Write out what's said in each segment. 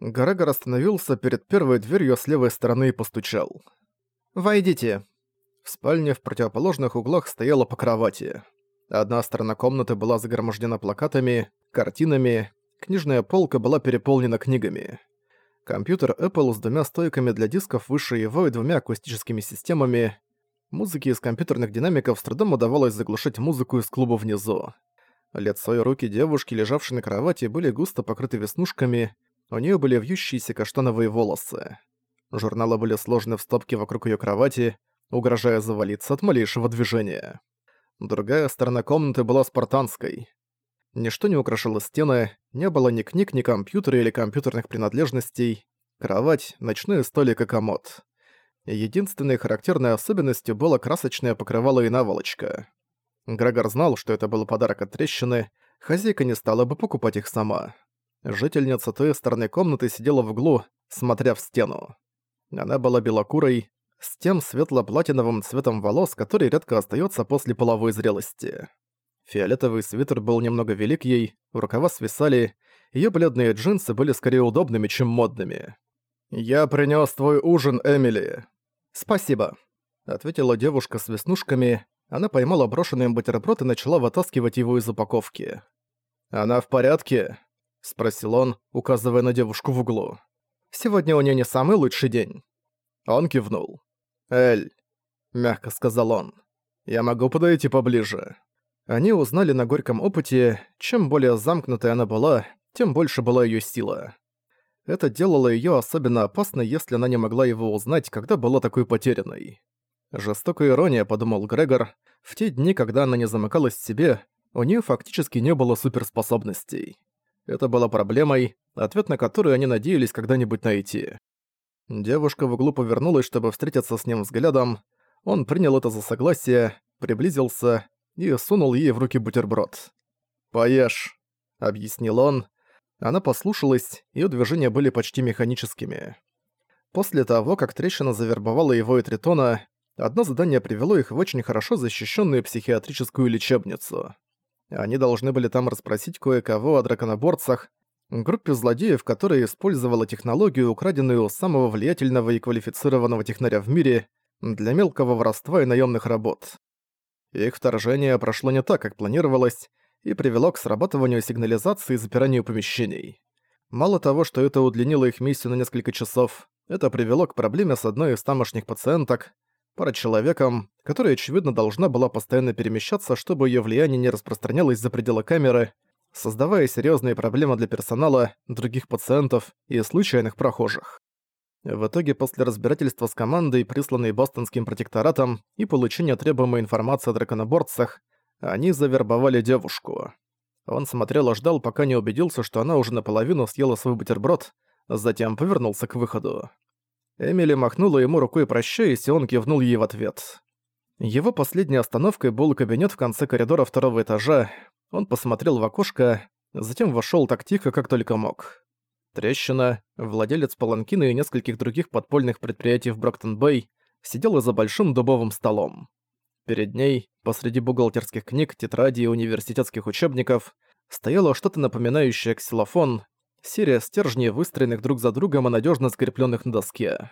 Гарагар остановился перед первой дверью с левой стороны и постучал. «Войдите». В спальне в противоположных углах стояла по кровати. Одна сторона комнаты была загромождена плакатами, картинами, книжная полка была переполнена книгами. Компьютер Apple с двумя стойками для дисков выше его и двумя акустическими системами. Музыке из компьютерных динамиков с трудом удавалось заглушить музыку из клуба внизу. Лицо и руки девушки, лежавшей на кровати, были густо покрыты веснушками, у нее были вьющиеся каштановые волосы. Журналы были сложены в стопки вокруг ее кровати, угрожая завалиться от малейшего движения. Другая сторона комнаты была спартанской. Ничто не украшало стены, не было ни книг, ни компьютера или компьютерных принадлежностей, кровать, ночной столик и комод. Единственной характерной особенностью было красочное покрывало и наволочка. Грегор знал, что это был подарок от трещины, хозяйка не стала бы покупать их сама. Жительница той стороны комнаты сидела в углу, смотря в стену. Она была белокурой, с тем светло-платиновым цветом волос, который редко остается после половой зрелости. Фиолетовый свитер был немного велик ей, рукава свисали, ее бледные джинсы были скорее удобными, чем модными. «Я принёс твой ужин, Эмили». «Спасибо», — ответила девушка с веснушками. Она поймала брошенный бутерброд и начала вытаскивать его из упаковки. «Она в порядке?» — спросил он, указывая на девушку в углу. «Сегодня у неё не самый лучший день». Он кивнул. «Эль», — мягко сказал он, — «я могу подойти поближе». Они узнали на горьком опыте, чем более замкнутой она была, тем больше была её сила. Это делало её особенно опасной, если она не могла его узнать, когда была такой потерянной. Жестокая ирония, подумал Грегор, в те дни, когда она не замыкалась в себе, у неё фактически не было суперспособностей. Это была проблемой, ответ на которую они надеялись когда-нибудь найти. Девушка в углу повернулась, чтобы встретиться с ним взглядом. Он принял это за согласие, приблизился и сунул ей в руки бутерброд. «Поешь», — объяснил он. Она послушалась, ее движения были почти механическими. После того, как трещина завербовала его и Тритона, одно задание привело их в очень хорошо защищенную психиатрическую лечебницу. Они должны были там расспросить кое-кого о драконоборцах, группе злодеев, которая использовала технологию, украденную у самого влиятельного и квалифицированного технаря в мире, для мелкого воровства и наемных работ. Их вторжение прошло не так, как планировалось, и привело к срабатыванию сигнализации и запиранию помещений. Мало того, что это удлинило их миссию на несколько часов, это привело к проблеме с одной из тамошних пациенток, пара человеком, которая, очевидно, должна была постоянно перемещаться, чтобы ее влияние не распространялось за пределы камеры, создавая серьезные проблемы для персонала, других пациентов и случайных прохожих. В итоге, после разбирательства с командой, присланной бостонским протекторатом, и получения требуемой информации о драконоборцах, они завербовали девушку. Он смотрел и ждал, пока не убедился, что она уже наполовину съела свой бутерброд, затем повернулся к выходу. Эмили махнула ему рукой прощаясь, и он кивнул ей в ответ. Его последней остановкой был кабинет в конце коридора второго этажа. Он посмотрел в окошко, затем вошёл так тихо, как только мог. Трещина, владелец Паланкина и нескольких других подпольных предприятий в Броктон-Бэй, сидела за большим дубовым столом. Перед ней, посреди бухгалтерских книг, тетрадей и университетских учебников, стояло что-то напоминающее ксилофон, серия стержней, выстроенных друг за другом и надежно скрепленных на доске.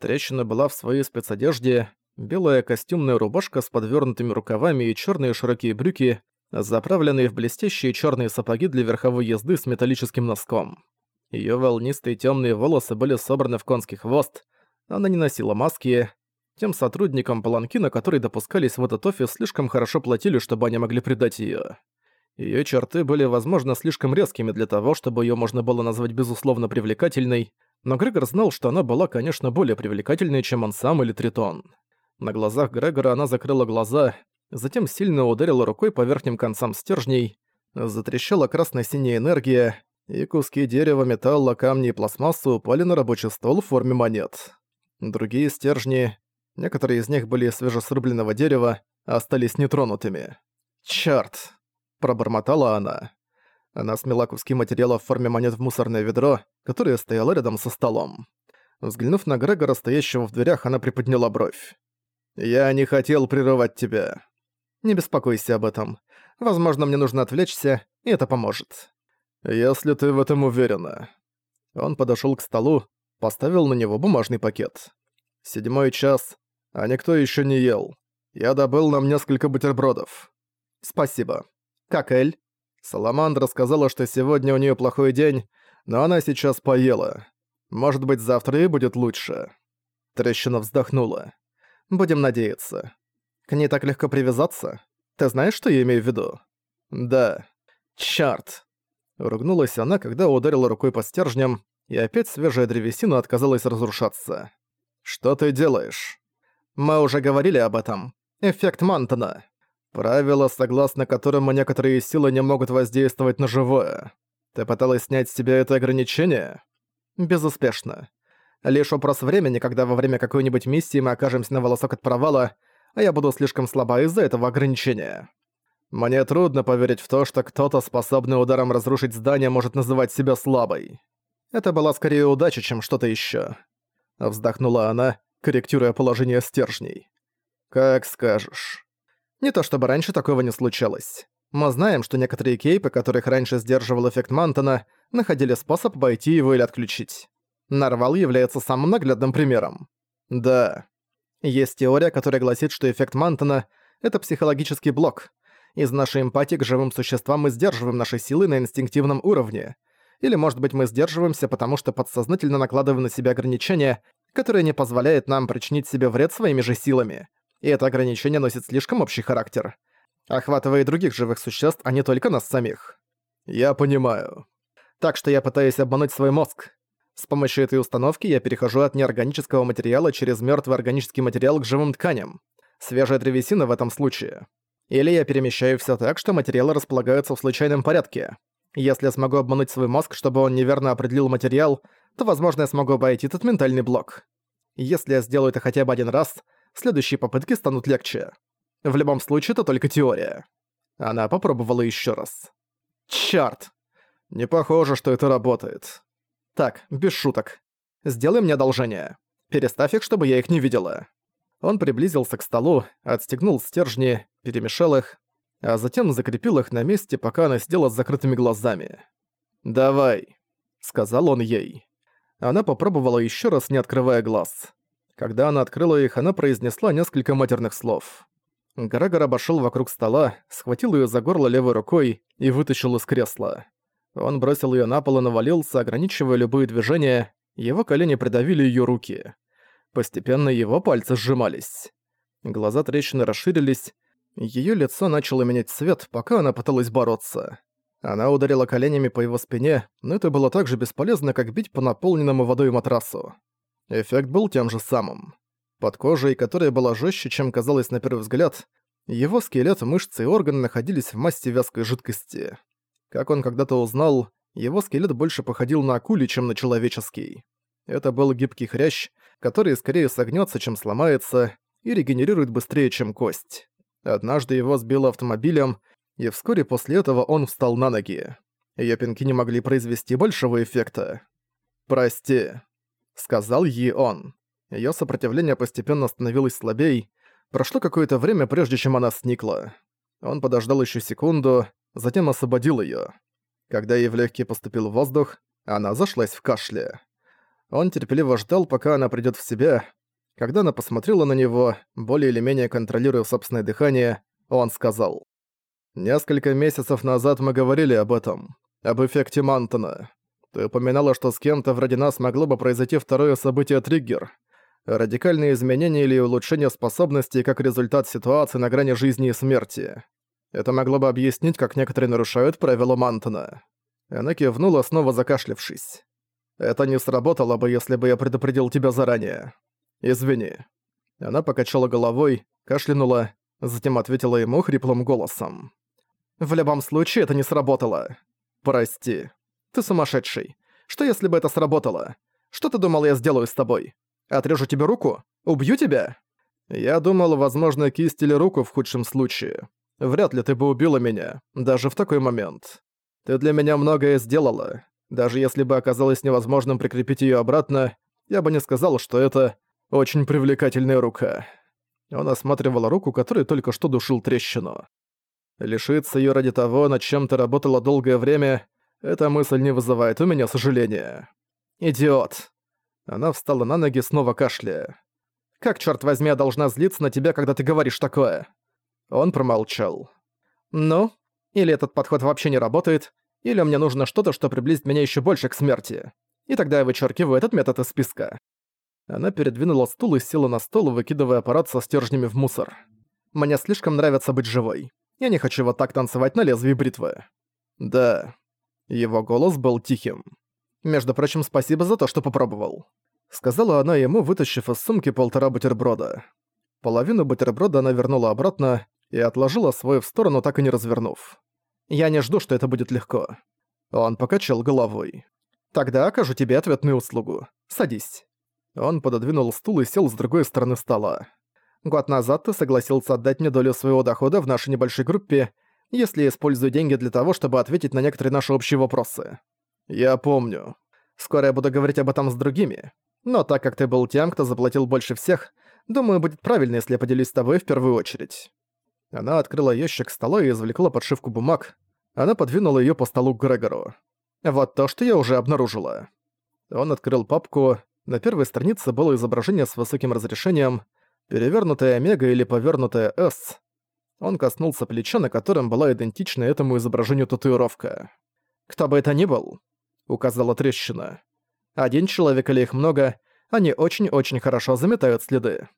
Трещина была в своей спецодежде, белая костюмная рубашка с подвернутыми рукавами и черные широкие брюки, заправленные в блестящие черные сапоги для верховой езды с металлическим носком. Ее волнистые темные волосы были собраны в конский хвост, она не носила маски, тем сотрудникам Паланкина, которые допускались в этот офис, слишком хорошо платили, чтобы они могли предать её. Её черты были, возможно, слишком резкими для того, чтобы её можно было назвать безусловно привлекательной, но Грегор знал, что она была, конечно, более привлекательной, чем он сам или Тритон. На глазах Грегора она закрыла глаза, затем сильно ударила рукой по верхним концам стержней, затрещала красно-синяя энергия, и куски дерева, металла, камни и пластмассы упали на рабочий стол в форме монет. Другие стержни, Некоторые из них были свежесрубленного дерева, остались нетронутыми. «Чёрт!» – пробормотала она. Она смела куски материала в форме монет в мусорное ведро, которое стояло рядом со столом. Взглянув на Грегора, стоящего в дверях, она приподняла бровь. «Я не хотел прерывать тебя». «Не беспокойся об этом. Возможно, мне нужно отвлечься, и это поможет». «Если ты в этом уверена». Он подошёл к столу, поставил на него бумажный пакет. Седьмой час, а никто ещё не ел. Я добыл нам несколько бутербродов. Спасибо. Как Эль? Саламандра сказала, что сегодня у неё плохой день, но она сейчас поела. Может быть, завтра и будет лучше. Трещина вздохнула. Будем надеяться. К ней так легко привязаться? Ты знаешь, что я имею в виду? Да. Чёрт. Ругнулась она, когда ударила рукой по стержням, и опять свежая древесина отказалась разрушаться. «Что ты делаешь?» «Мы уже говорили об этом. Эффект Мантона. Правило, согласно которому некоторые силы не могут воздействовать на живое. Ты пыталась снять с себя это ограничение?» «Безуспешно. Лишь вопрос времени, когда во время какой-нибудь миссии мы окажемся на волосок от провала, а я буду слишком слаба из-за этого ограничения». Мне трудно поверить в то, что кто-то, способный ударом разрушить здание, может называть себя слабой. Это была скорее удача, чем что-то ещё. Вздохнула она, корректируя положение стержней. «Как скажешь». Не то чтобы раньше такого не случалось. Мы знаем, что некоторые кейпы, которых раньше сдерживал эффект Мантона, находили способ обойти его или отключить. Нарвал является самым наглядным примером. Да. Есть теория, которая гласит, что эффект Мантона — это психологический блок, из нашей эмпатии к живым существам мы сдерживаем наши силы на инстинктивном уровне. Или, может быть, мы сдерживаемся, потому что подсознательно накладываем на себя ограничения, которые не позволяют нам причинить себе вред своими же силами. И это ограничение носит слишком общий характер. Охватывая других живых существ, а не только нас самих. Я понимаю. Так что я пытаюсь обмануть свой мозг. С помощью этой установки я перехожу от неорганического материала через мертвый органический материал к живым тканям. Свежая древесина в этом случае. Или я перемещаю все так, что материалы располагаются в случайном порядке. Если я смогу обмануть свой мозг, чтобы он неверно определил материал, то, возможно, я смогу обойти этот ментальный блок. Если я сделаю это хотя бы один раз, следующие попытки станут легче. В любом случае, это только теория. Она попробовала еще раз. Чёрт! Не похоже, что это работает. Так, без шуток. Сделай мне одолжение. Переставь их, чтобы я их не видела. Он приблизился к столу, отстегнул стержни, перемешал их, а затем закрепил их на месте, пока она сидела с закрытыми глазами. «Давай», — сказал он ей. Она попробовала еще раз, не открывая глаз. Когда она открыла их, она произнесла несколько матерных слов. Гарагар обошел вокруг стола, схватил ее за горло левой рукой и вытащил из кресла. Он бросил ее на пол и навалился, ограничивая любые движения, его колени придавили ее руки. Постепенно его пальцы сжимались. Глаза трещины расширились, ее лицо начало менять цвет, пока она пыталась бороться. Она ударила коленями по его спине, но это было так же бесполезно, как бить по наполненному водой матрасу. Эффект был тем же самым. Под кожей, которая была жестче, чем казалось на первый взгляд, его скелет, мышцы и органы находились в массе вязкой жидкости. Как он когда-то узнал, его скелет больше походил на акулий, чем на человеческий. Это был гибкий хрящ, который скорее согнется, чем сломается, и регенерирует быстрее, чем кость. Однажды его сбило автомобилем, и вскоре после этого он встал на ноги. Её пинки не могли произвести большего эффекта. «Прости», — сказал ей он. Её сопротивление постепенно становилось слабей. Прошло какое-то время, прежде чем она сникла. Он подождал ещё секунду, затем освободил её. Когда ей в легкие поступил воздух, она зашлась в кашле. Он терпеливо ждал, пока она придёт в себя. Когда она посмотрела на него, более или менее контролируя собственное дыхание, он сказал. «Несколько месяцев назад мы говорили об этом, об эффекте Мантона. Ты упоминала, что с кем-то вроде нас могло бы произойти второе событие-триггер. Радикальные изменения или улучшение способностей как результат ситуации на грани жизни и смерти. Это могло бы объяснить, как некоторые нарушают правила Мантона». Она кивнула, снова закашлявшись. Это не сработало бы, если бы я предупредил тебя заранее. Извини». Она покачала головой, кашлянула, затем ответила ему хриплым голосом. «В любом случае это не сработало. Прости. Ты сумасшедший. Что если бы это сработало? Что ты думал, я сделаю с тобой? Отрежу тебе руку? Убью тебя?» «Я думал, возможно, кисть или руку в худшем случае. Вряд ли ты бы убила меня, даже в такой момент. Ты для меня многое сделала. Даже если бы оказалось невозможным прикрепить её обратно, я бы не сказал, что это очень привлекательная рука. Он осматривал руку, которой только что душил трещину. Лишиться её ради того, над чем ты работала долгое время, эта мысль не вызывает у меня сожаления. «Идиот!» Она встала на ноги, снова кашляя. «Как, черт возьми, я должна злиться на тебя, когда ты говоришь такое?» Он промолчал. «Ну, или этот подход вообще не работает, или мне нужно что-то, что приблизит меня еще больше к смерти. И тогда я вычеркиваю этот метод из списка». Она передвинула стул и села на стол, выкидывая аппарат со стержнями в мусор. «Мне слишком нравится быть живой. Я не хочу вот так танцевать на лезвии бритвы». «Да». Его голос был тихим. «Между прочим, спасибо за то, что попробовал», — сказала она ему, вытащив из сумки полтора бутерброда. Половину бутерброда она вернула обратно и отложила свой в сторону, так и не развернув. «Я не жду, что это будет легко». Он покачал головой. «Тогда окажу тебе ответную услугу. Садись». Он пододвинул стул и сел с другой стороны стола. «Год назад ты согласился отдать мне долю своего дохода в нашей небольшой группе, если я использую деньги для того, чтобы ответить на некоторые наши общие вопросы. Я помню. Скоро я буду говорить об этом с другими. Но так как ты был тем, кто заплатил больше всех, думаю, будет правильно, если я поделюсь с тобой в первую очередь». Она открыла ящик стола и извлекла подшивку бумаг. Она подвинула её по столу к Грегору. «Вот то, что я уже обнаружила». Он открыл папку. На первой странице было изображение с высоким разрешением, перевернутая омега или повернутая S. Он коснулся плеча, на котором была идентична этому изображению татуировка. «Кто бы это ни был», — указала трещина. «Один человек или их много, они очень-очень хорошо заметают следы».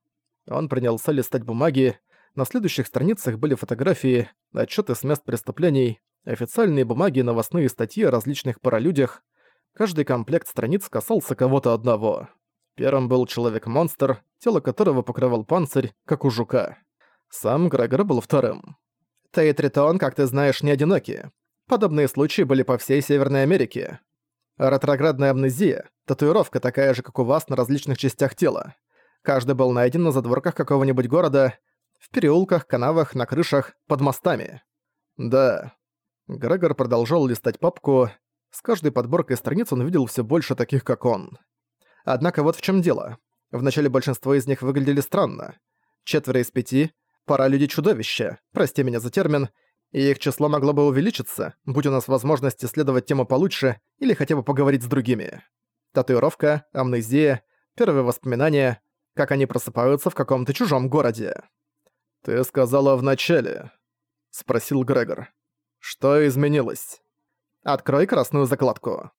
Он принялся листать бумаги, на следующих страницах были фотографии, отчеты с мест преступлений, официальные бумаги и новостные статьи о различных паралюдях. Каждый комплект страниц касался кого-то одного. Первым был человек-монстр, тело которого покрывал панцирь, как у жука. Сам Грегор был вторым. Ты и Тритон, как ты знаешь, не одиноки. Подобные случаи были по всей Северной Америке. Ретроградная амнезия – татуировка такая же, как у вас на различных частях тела. Каждый был найден на задворках какого-нибудь города, в переулках, канавах, на крышах, под мостами. Да. Грегор продолжал листать папку. С каждой подборкой страниц он видел все больше таких, как он. Однако вот в чем дело. Вначале большинство из них выглядели странно. Четверо из пяти Пора люди-чудовища, прости меня за термин, и их число могло бы увеличиться, будь у нас возможность исследовать тему получше или хотя бы поговорить с другими. Татуировка, амнезия, первые воспоминания, как они просыпаются в каком-то чужом городе. «Ты сказала вначале», — спросил Грегор. «Что изменилось?» «Открой красную закладку».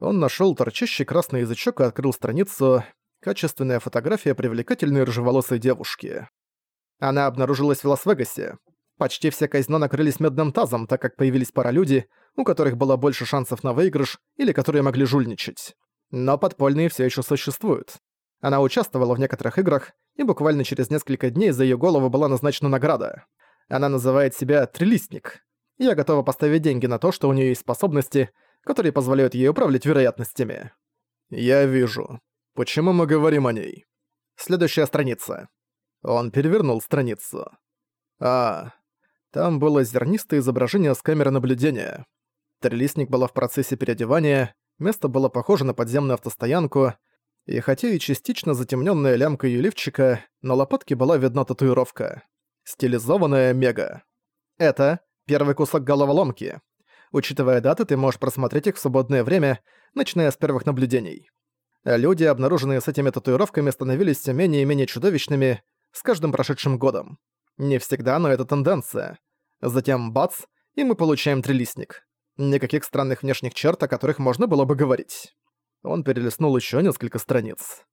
Он нашёл торчащий красный язычок и открыл страницу «Качественная фотография привлекательной рыжеволосой девушки». Она обнаружилась в Лас-Вегасе. Почти все казино накрылись медным тазом, так как появились паралюди, у которых было больше шансов на выигрыш или которые могли жульничать. Но подпольные все еще существуют. Она участвовала в некоторых играх, и буквально через несколько дней за ее голову была назначена награда. Она называет себя «трилистник». Я готова поставить деньги на то, что у нее есть способности, которые позволяют ей управлять вероятностями. Я вижу. Почему мы говорим о ней? Следующая страница. Он перевернул страницу. А, там было зернистое изображение с камеры наблюдения. Трелистник была в процессе переодевания, место было похоже на подземную автостоянку, и хотя и частично затемненная лямка её лифчика, на лопатке была видна татуировка. Стилизованная мега. Это первый кусок головоломки. Учитывая даты, ты можешь просмотреть их в свободное время, начиная с первых наблюдений. Люди, обнаруженные с этими татуировками, становились все менее и менее чудовищными, с каждым прошедшим годом. Не всегда, но это тенденция. Затем бац, и мы получаем трилистник. Никаких странных внешних черт, о которых можно было бы говорить. Он перелистнул еще несколько страниц.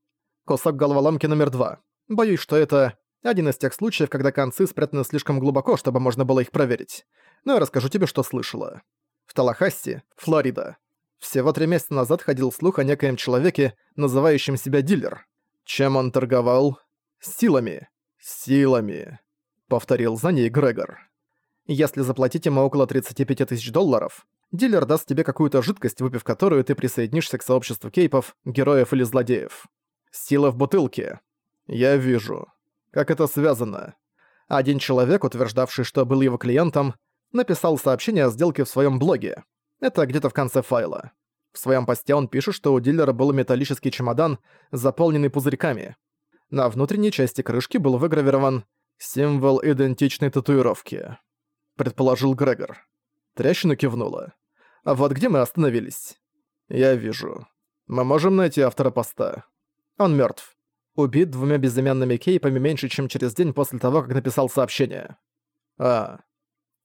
Кусок головоломки номер два. Боюсь, что это один из тех случаев, когда концы спрятаны слишком глубоко, чтобы можно было их проверить. Но я расскажу тебе, что слышала. В Талахасси, Флорида. Всего три месяца назад ходил слух о некоем человеке, называющем себя дилер. Чем он торговал? Силами. Силами. Повторил за ней Грегор. Если заплатить ему около 35 тысяч долларов, дилер даст тебе какую-то жидкость, выпив которую ты присоединишься к сообществу кейпов, героев или злодеев. Сила в бутылке. Я вижу. Как это связано? Один человек, утверждавший, что был его клиентом, написал сообщение о сделке в своем блоге. Это где-то в конце файла. В своем посте он пишет, что у дилера был металлический чемодан, заполненный пузырьками. На внутренней части крышки был выгравирован «Символ идентичной татуировки», — предположил Грегор. Трещина кивнула. «А вот где мы остановились?» «Я вижу. Мы можем найти автора поста. Он мертв. Убит двумя безымянными кейпами меньше, чем через день после того, как написал сообщение. А.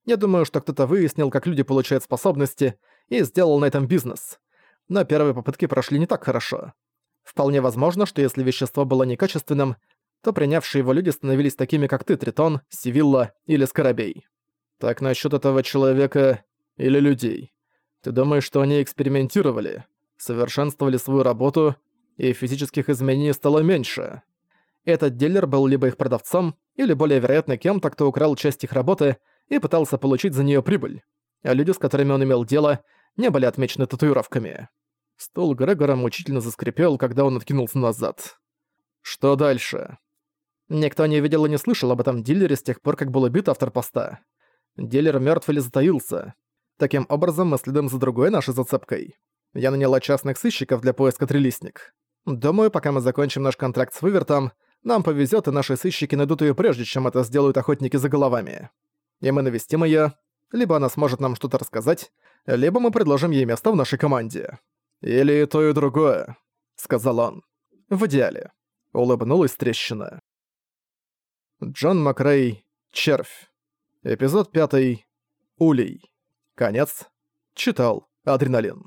Я думаю, что кто-то выяснил, как люди получают способности, и сделал на этом бизнес. Но первые попытки прошли не так хорошо. Вполне возможно, что если вещество было некачественным, то принявшие его люди становились такими, как ты, Тритон, Сивилла или Скоробей. Так насчет этого человека или людей. Ты думаешь, что они экспериментировали, совершенствовали свою работу, и физических изменений стало меньше? Этот дилер был либо их продавцом, или более вероятно кем-то, кто украл часть их работы и пытался получить за нее прибыль. А люди, с которыми он имел дело, не были отмечены татуировками. Стол Грегора мучительно заскрипел, когда он откинулся назад. Что дальше? Никто не видел и не слышал об этом дилере с тех пор, как был убит автор поста. Дилер мертв или затаился. Таким образом, мы следуем за другой нашей зацепкой. Я наняла частных сыщиков для поиска трилистник. Думаю, пока мы закончим наш контракт с Вывертом, нам повезет, и наши сыщики найдут ее прежде, чем это сделают охотники за головами. И мы навестим ее, либо она сможет нам что-то рассказать, либо мы предложим ей место в нашей команде. «Или то и другое», — сказал он. «В идеале». Улыбнулась трещина. Джон Макрей. Червь. Эпизод пятый. Улей. Конец. Читал. Адреналин.